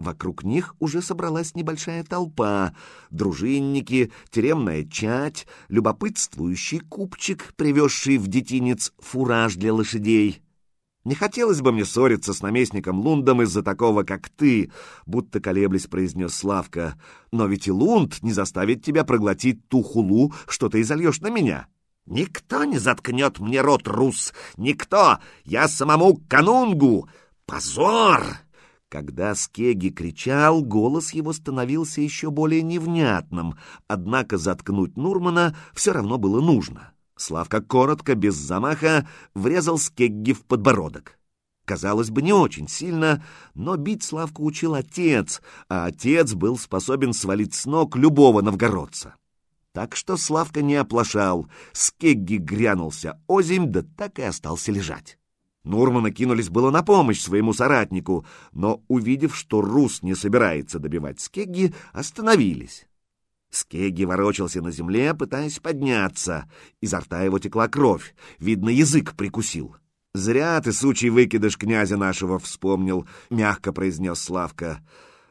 Вокруг них уже собралась небольшая толпа, дружинники, тюремная чать, любопытствующий купчик, привезший в детинец фураж для лошадей. «Не хотелось бы мне ссориться с наместником Лундом из-за такого, как ты», — будто колеблясь произнес Славка. «Но ведь и Лунд не заставит тебя проглотить ту хулу, что ты изольешь на меня». «Никто не заткнет мне рот, рус! Никто! Я самому канунгу! Позор!» Когда Скеги кричал, голос его становился еще более невнятным, однако заткнуть Нурмана все равно было нужно. Славка коротко, без замаха, врезал Скегги в подбородок. Казалось бы, не очень сильно, но бить Славку учил отец, а отец был способен свалить с ног любого новгородца. Так что Славка не оплошал, Скегги грянулся озимь, да так и остался лежать. Нурманы кинулись было на помощь своему соратнику, но, увидев, что Рус не собирается добивать Скегги, остановились. Скеги ворочался на земле, пытаясь подняться. Изо рта его текла кровь. Видно, язык прикусил. «Зря ты, сучий выкидыш князя нашего, вспомнил», — мягко произнес Славка.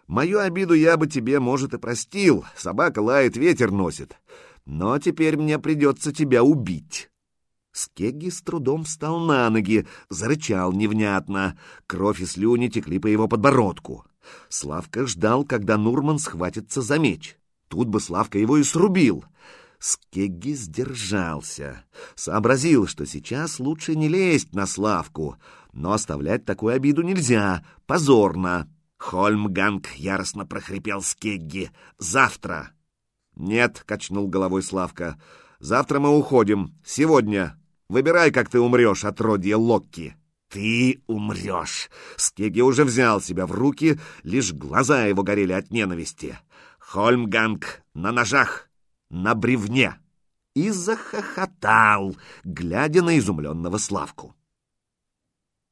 «Мою обиду я бы тебе, может, и простил. Собака лает, ветер носит. Но теперь мне придется тебя убить». Скегги с трудом встал на ноги, зарычал невнятно. Кровь и слюни текли по его подбородку. Славка ждал, когда Нурман схватится за меч. Тут бы Славка его и срубил. Скегги сдержался. Сообразил, что сейчас лучше не лезть на Славку, но оставлять такую обиду нельзя, позорно. Хольмганг яростно прохрипел Скегги. «Завтра!» «Нет», — качнул головой Славка, — «завтра мы уходим. Сегодня. Выбирай, как ты умрешь, отродье Локки». «Ты умрешь!» Скеги уже взял себя в руки, лишь глаза его горели от ненависти. Хольмганг на ножах, на бревне!» И захохотал, глядя на изумленного Славку.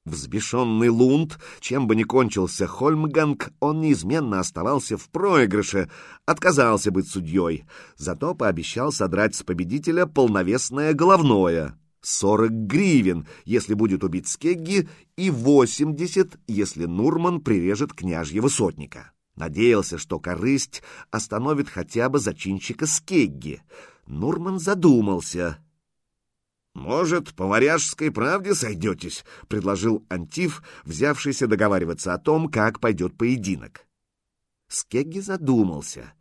Взбешенный Лунд, чем бы ни кончился Хольмганг, он неизменно оставался в проигрыше, отказался быть судьей, зато пообещал содрать с победителя полновесное головное. Сорок гривен, если будет убить Скегги, и восемьдесят, если Нурман прирежет княжьего сотника. Надеялся, что корысть остановит хотя бы зачинщика Скегги. Нурман задумался. «Может, по варяжской правде сойдетесь?» — предложил Антиф, взявшийся договариваться о том, как пойдет поединок. Скегги задумался.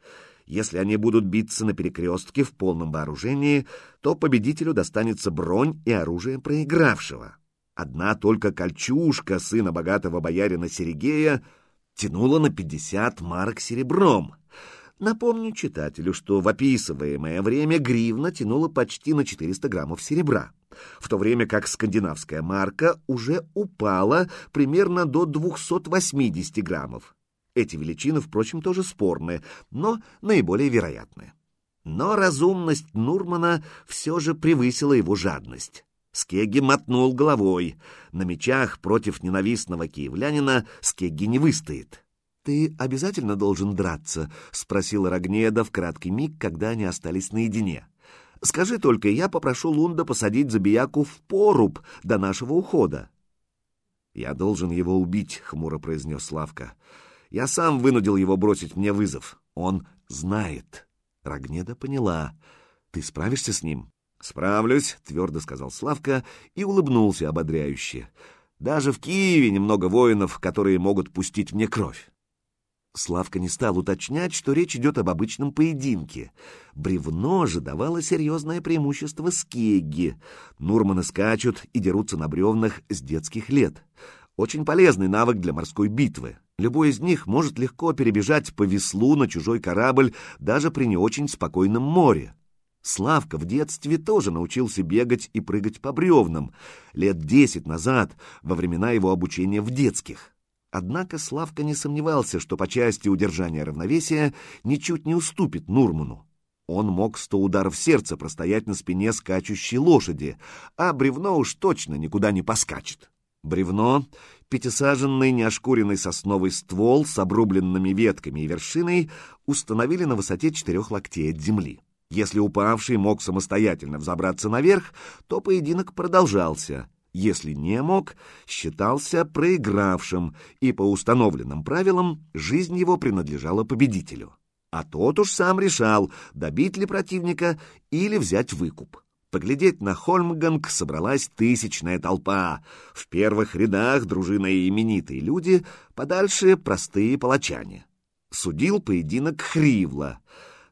Если они будут биться на перекрестке в полном вооружении, то победителю достанется бронь и оружие проигравшего. Одна только кольчужка сына богатого боярина Серегея — тянуло на 50 марок серебром. Напомню читателю, что в описываемое время гривна тянула почти на 400 граммов серебра, в то время как скандинавская марка уже упала примерно до 280 граммов. Эти величины, впрочем, тоже спорные, но наиболее вероятные. Но разумность Нурмана все же превысила его жадность. Скегги мотнул головой. На мечах против ненавистного киевлянина Скегги не выстоит. «Ты обязательно должен драться?» — спросил Рогнеда в краткий миг, когда они остались наедине. «Скажи только, я попрошу Лунда посадить Забияку в поруб до нашего ухода». «Я должен его убить», — хмуро произнес Славка. «Я сам вынудил его бросить мне вызов. Он знает». Рогнеда поняла. «Ты справишься с ним?» «Справлюсь», — твердо сказал Славка и улыбнулся ободряюще. «Даже в Киеве немного воинов, которые могут пустить мне кровь». Славка не стал уточнять, что речь идет об обычном поединке. Бревно же давало серьезное преимущество скегги. Нурманы скачут и дерутся на бревнах с детских лет. Очень полезный навык для морской битвы. Любой из них может легко перебежать по веслу на чужой корабль даже при не очень спокойном море. Славка в детстве тоже научился бегать и прыгать по бревнам, лет десять назад, во времена его обучения в детских. Однако Славка не сомневался, что по части удержания равновесия ничуть не уступит Нурману. Он мог сто ударов сердца простоять на спине скачущей лошади, а бревно уж точно никуда не поскачет. Бревно, пятисаженный неошкуренный сосновый ствол с обрубленными ветками и вершиной установили на высоте четырех локтей от земли. Если упавший мог самостоятельно взобраться наверх, то поединок продолжался. Если не мог, считался проигравшим, и по установленным правилам жизнь его принадлежала победителю. А тот уж сам решал, добить ли противника или взять выкуп. Поглядеть на Хольмганг собралась тысячная толпа. В первых рядах дружина и именитые люди, подальше простые палачане. Судил поединок Хривла.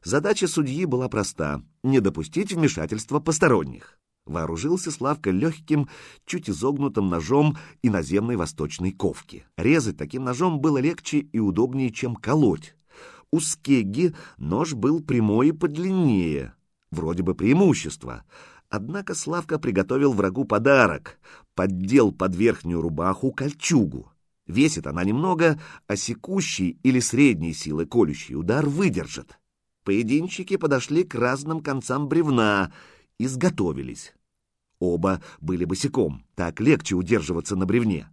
Задача судьи была проста — не допустить вмешательства посторонних. Вооружился Славка легким, чуть изогнутым ножом иноземной восточной ковки. Резать таким ножом было легче и удобнее, чем колоть. У Скегги нож был прямой и подлиннее. Вроде бы преимущество. Однако Славка приготовил врагу подарок. Поддел под верхнюю рубаху кольчугу. Весит она немного, а секущий или средней силы колющий удар выдержит. Поединщики подошли к разным концам бревна — изготовились. Оба были босиком, так легче удерживаться на бревне.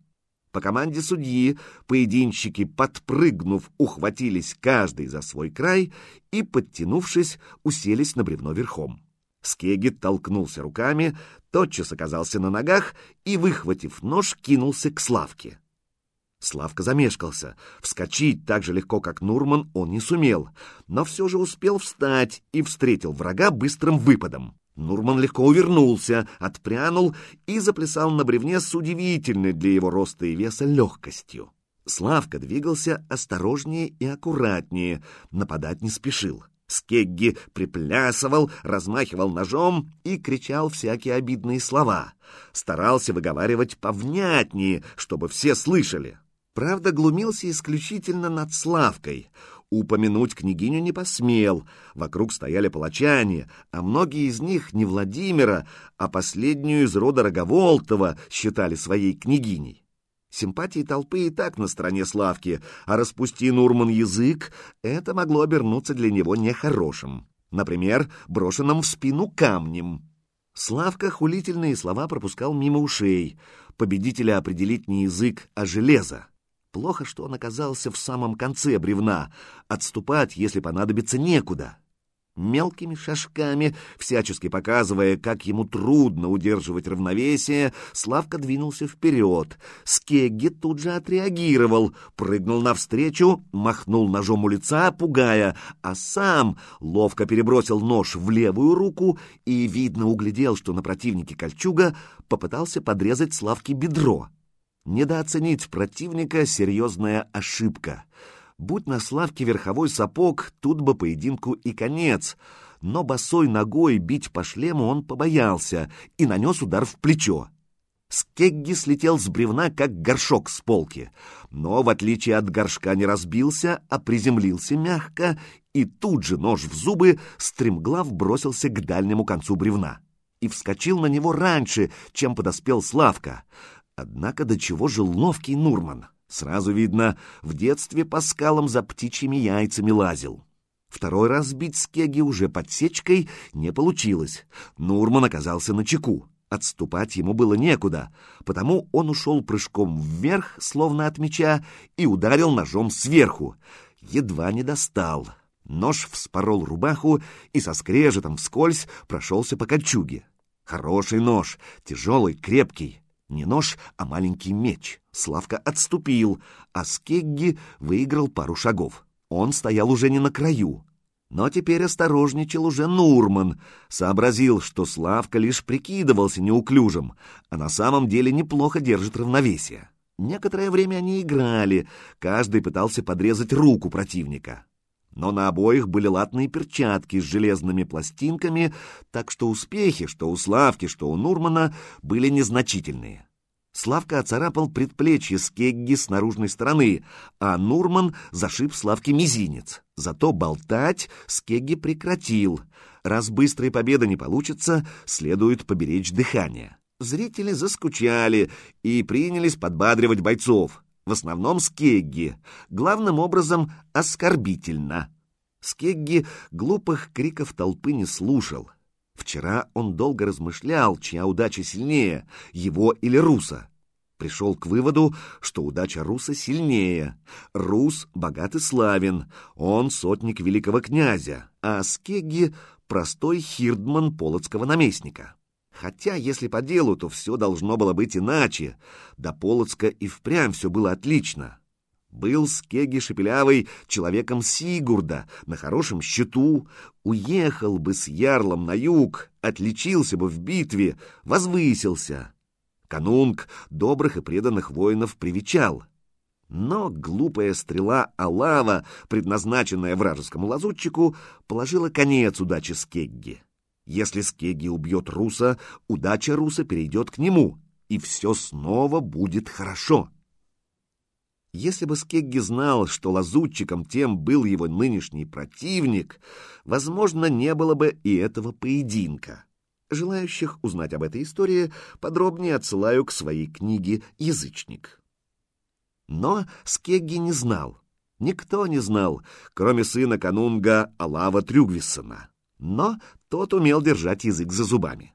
По команде судьи поединщики, подпрыгнув, ухватились каждый за свой край и, подтянувшись, уселись на бревно верхом. Скегит толкнулся руками, тотчас оказался на ногах и, выхватив нож, кинулся к Славке. Славка замешкался. Вскочить так же легко, как Нурман, он не сумел, но все же успел встать и встретил врага быстрым выпадом. Нурман легко увернулся, отпрянул и заплясал на бревне с удивительной для его роста и веса легкостью. Славка двигался осторожнее и аккуратнее, нападать не спешил. Скегги приплясывал, размахивал ножом и кричал всякие обидные слова. Старался выговаривать повнятнее, чтобы все слышали. Правда, глумился исключительно над Славкой. Упомянуть княгиню не посмел. Вокруг стояли палачане, а многие из них не Владимира, а последнюю из рода Роговолтова считали своей княгиней. Симпатии толпы и так на стороне Славки, а распусти Нурман язык, это могло обернуться для него нехорошим. Например, брошенным в спину камнем. Славка хулительные слова пропускал мимо ушей. Победителя определить не язык, а железо. Плохо, что он оказался в самом конце бревна. Отступать, если понадобится, некуда. Мелкими шажками, всячески показывая, как ему трудно удерживать равновесие, Славка двинулся вперед. Скегги тут же отреагировал, прыгнул навстречу, махнул ножом у лица, пугая, а сам ловко перебросил нож в левую руку и, видно, углядел, что на противнике кольчуга попытался подрезать Славке бедро. Недооценить противника — серьезная ошибка. Будь на Славке верховой сапог, тут бы поединку и конец. Но босой ногой бить по шлему он побоялся и нанес удар в плечо. Скегги слетел с бревна, как горшок с полки, но, в отличие от горшка, не разбился, а приземлился мягко, и тут же нож в зубы стремглав бросился к дальнему концу бревна и вскочил на него раньше, чем подоспел Славка. Однако до чего же ловкий Нурман. Сразу видно, в детстве по скалам за птичьими яйцами лазил. Второй раз сбить Скеги уже подсечкой не получилось. Нурман оказался на чеку. Отступать ему было некуда, потому он ушел прыжком вверх, словно от меча, и ударил ножом сверху. Едва не достал. Нож вспорол рубаху и со скрежетом вскользь прошелся по кольчуге. Хороший нож, тяжелый, крепкий. Не нож, а маленький меч. Славка отступил, а Скегги выиграл пару шагов. Он стоял уже не на краю. Но теперь осторожничал уже Нурман. Сообразил, что Славка лишь прикидывался неуклюжим, а на самом деле неплохо держит равновесие. Некоторое время они играли, каждый пытался подрезать руку противника. Но на обоих были латные перчатки с железными пластинками, так что успехи, что у Славки, что у Нурмана, были незначительные. Славка оцарапал предплечье Скегги с наружной стороны, а Нурман зашиб Славке мизинец. Зато болтать Скегги прекратил. Раз быстрой победы не получится, следует поберечь дыхание. Зрители заскучали и принялись подбадривать бойцов. В основном Скегги, главным образом оскорбительно. Скегги глупых криков толпы не слушал. Вчера он долго размышлял, чья удача сильнее, его или Руса. Пришел к выводу, что удача Руса сильнее. Рус богат и славен, он сотник великого князя, а Скегги — простой хирдман полоцкого наместника. Хотя, если по делу, то все должно было быть иначе. До Полоцка и впрямь все было отлично. Был Скеги Шепелявый человеком Сигурда, на хорошем счету, уехал бы с ярлом на юг, отличился бы в битве, возвысился. Канунг добрых и преданных воинов привечал. Но глупая стрела Алава, предназначенная вражескому лазутчику, положила конец удаче Скегги. Если Скегги убьет Руса, удача Руса перейдет к нему, и все снова будет хорошо. Если бы Скегги знал, что лазутчиком тем был его нынешний противник, возможно, не было бы и этого поединка. Желающих узнать об этой истории подробнее отсылаю к своей книге «Язычник». Но Скегги не знал, никто не знал, кроме сына канунга Алава Трюгвиссона. Но тот умел держать язык за зубами.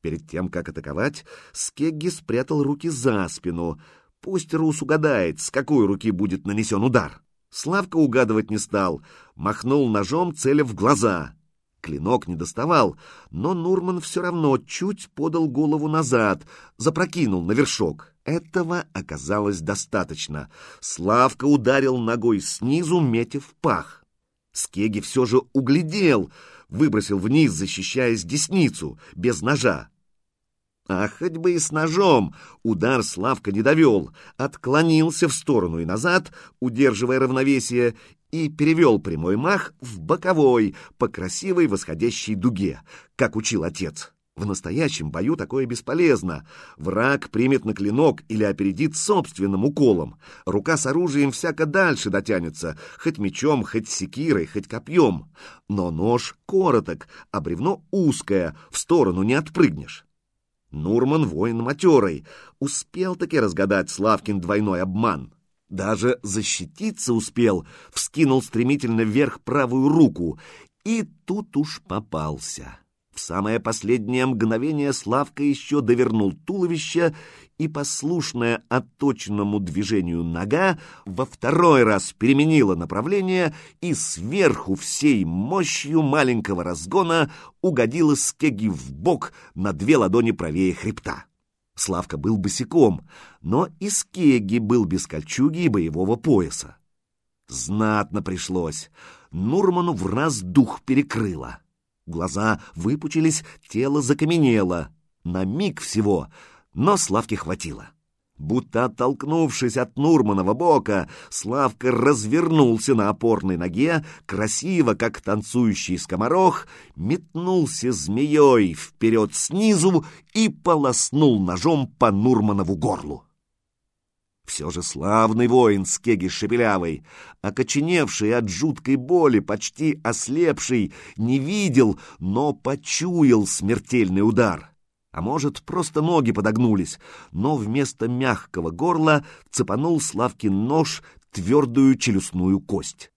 Перед тем, как атаковать, Скегги спрятал руки за спину — Пусть Рус угадает, с какой руки будет нанесен удар. Славка угадывать не стал, махнул ножом, целя в глаза. Клинок не доставал, но Нурман все равно чуть подал голову назад, запрокинул на вершок. Этого оказалось достаточно. Славка ударил ногой снизу, метя в пах. Скеги все же углядел, выбросил вниз, защищаясь десницу, без ножа. А хоть бы и с ножом удар Славка не довел, отклонился в сторону и назад, удерживая равновесие, и перевел прямой мах в боковой, по красивой восходящей дуге, как учил отец. В настоящем бою такое бесполезно. Враг примет на клинок или опередит собственным уколом. Рука с оружием всяко дальше дотянется, хоть мечом, хоть секирой, хоть копьем. Но нож короток, а бревно узкое, в сторону не отпрыгнешь. Нурман воин матерый, успел таки разгадать Славкин двойной обман. Даже защититься успел, вскинул стремительно вверх правую руку, и тут уж попался. В самое последнее мгновение Славка еще довернул туловище, и послушная отточенному движению нога во второй раз переменила направление и сверху всей мощью маленького разгона угодила Скеги в бок на две ладони правее хребта. Славка был босиком, но и Скеги был без кольчуги и боевого пояса. Знатно пришлось. Нурману в раз дух перекрыло. Глаза выпучились, тело закаменело. На миг всего, но Славке хватило. Будто оттолкнувшись от Нурманова бока, Славка развернулся на опорной ноге, красиво, как танцующий скоморох, метнулся змеей вперед снизу и полоснул ножом по Нурманову горлу. Все же славный воин Скеги Шепелявый, окоченевший от жуткой боли, почти ослепший, не видел, но почуял смертельный удар. А может, просто ноги подогнулись, но вместо мягкого горла цепанул Славкин нож твердую челюстную кость.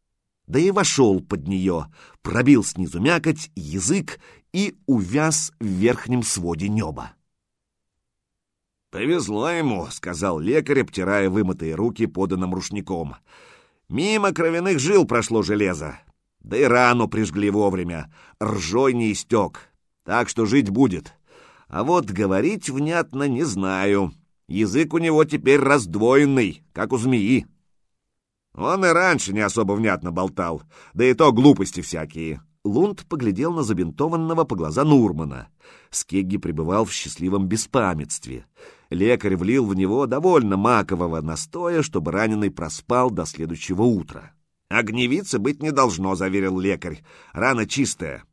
Да и вошел под нее, пробил снизу мякоть, язык и увяз в верхнем своде неба. «Повезло ему», — сказал лекарь, обтирая вымытые руки поданным рушником. «Мимо кровяных жил прошло железо. Да и рану прижгли вовремя. Ржой не истек. Так что жить будет. А вот говорить внятно не знаю. Язык у него теперь раздвоенный, как у змеи». Он и раньше не особо внятно болтал, да и то глупости всякие. Лунд поглядел на забинтованного по глаза Нурмана. Скегги пребывал в счастливом беспамятстве. Лекарь влил в него довольно макового настоя, чтобы раненый проспал до следующего утра. «Огневицы быть не должно», — заверил лекарь. «Рана чистая.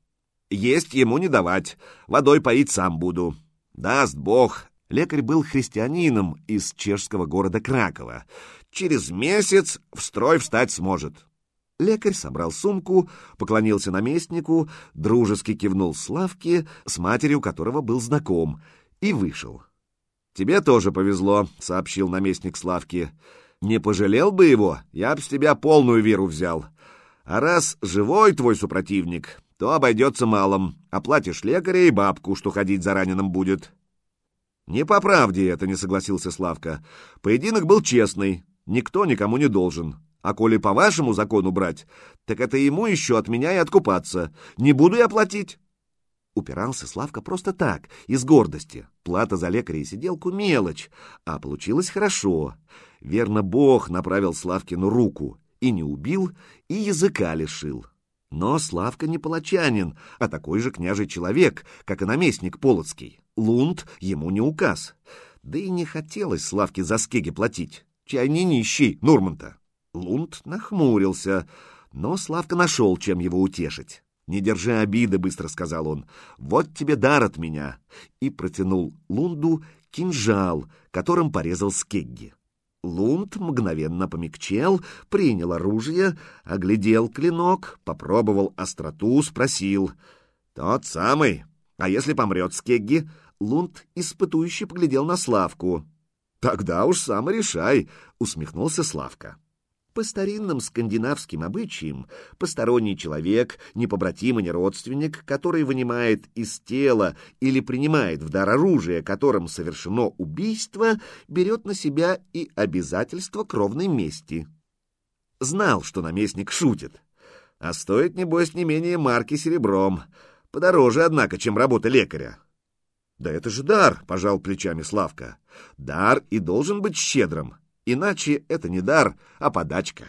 Есть ему не давать. Водой поить сам буду. Даст Бог». Лекарь был христианином из чешского города Кракова. «Через месяц в строй встать сможет». Лекарь собрал сумку, поклонился наместнику, дружески кивнул Славке, с матерью которого был знаком, и вышел. «Тебе тоже повезло», — сообщил наместник Славки. «Не пожалел бы его, я б с тебя полную веру взял. А раз живой твой супротивник, то обойдется малым. Оплатишь лекаря и бабку, что ходить за раненым будет». «Не по правде это», — не согласился Славка. «Поединок был честный, никто никому не должен. А коли по вашему закону брать, так это ему еще от меня и откупаться. Не буду я платить. Упирался Славка просто так, из гордости. Плата за лекаря и сиделку — мелочь, а получилось хорошо. Верно, Бог направил Славкину руку, и не убил, и языка лишил. Но Славка не палачанин, а такой же княжий человек, как и наместник Полоцкий. Лунд ему не указ. Да и не хотелось Славке за скеги платить. Чай не нищий, Нурманта. Лунд нахмурился, но Славка нашел, чем его утешить. «Не держи обиды», — быстро сказал он. «Вот тебе дар от меня!» И протянул Лунду кинжал, которым порезал Скегги. Лунд мгновенно помягчел, принял оружие, оглядел клинок, попробовал остроту, спросил. «Тот самый. А если помрет Скегги?» Лунд испытующе поглядел на Славку. «Тогда уж сам решай», — усмехнулся Славка. По старинным скандинавским обычаям, посторонний человек, не побратим и не родственник, который вынимает из тела или принимает в дар оружие, которым совершено убийство, берет на себя и обязательство кровной мести. Знал, что наместник шутит. А стоит, небось, не менее марки серебром. Подороже, однако, чем работа лекаря. «Да это же дар!» — пожал плечами Славка. «Дар и должен быть щедрым». Иначе это не дар, а подачка.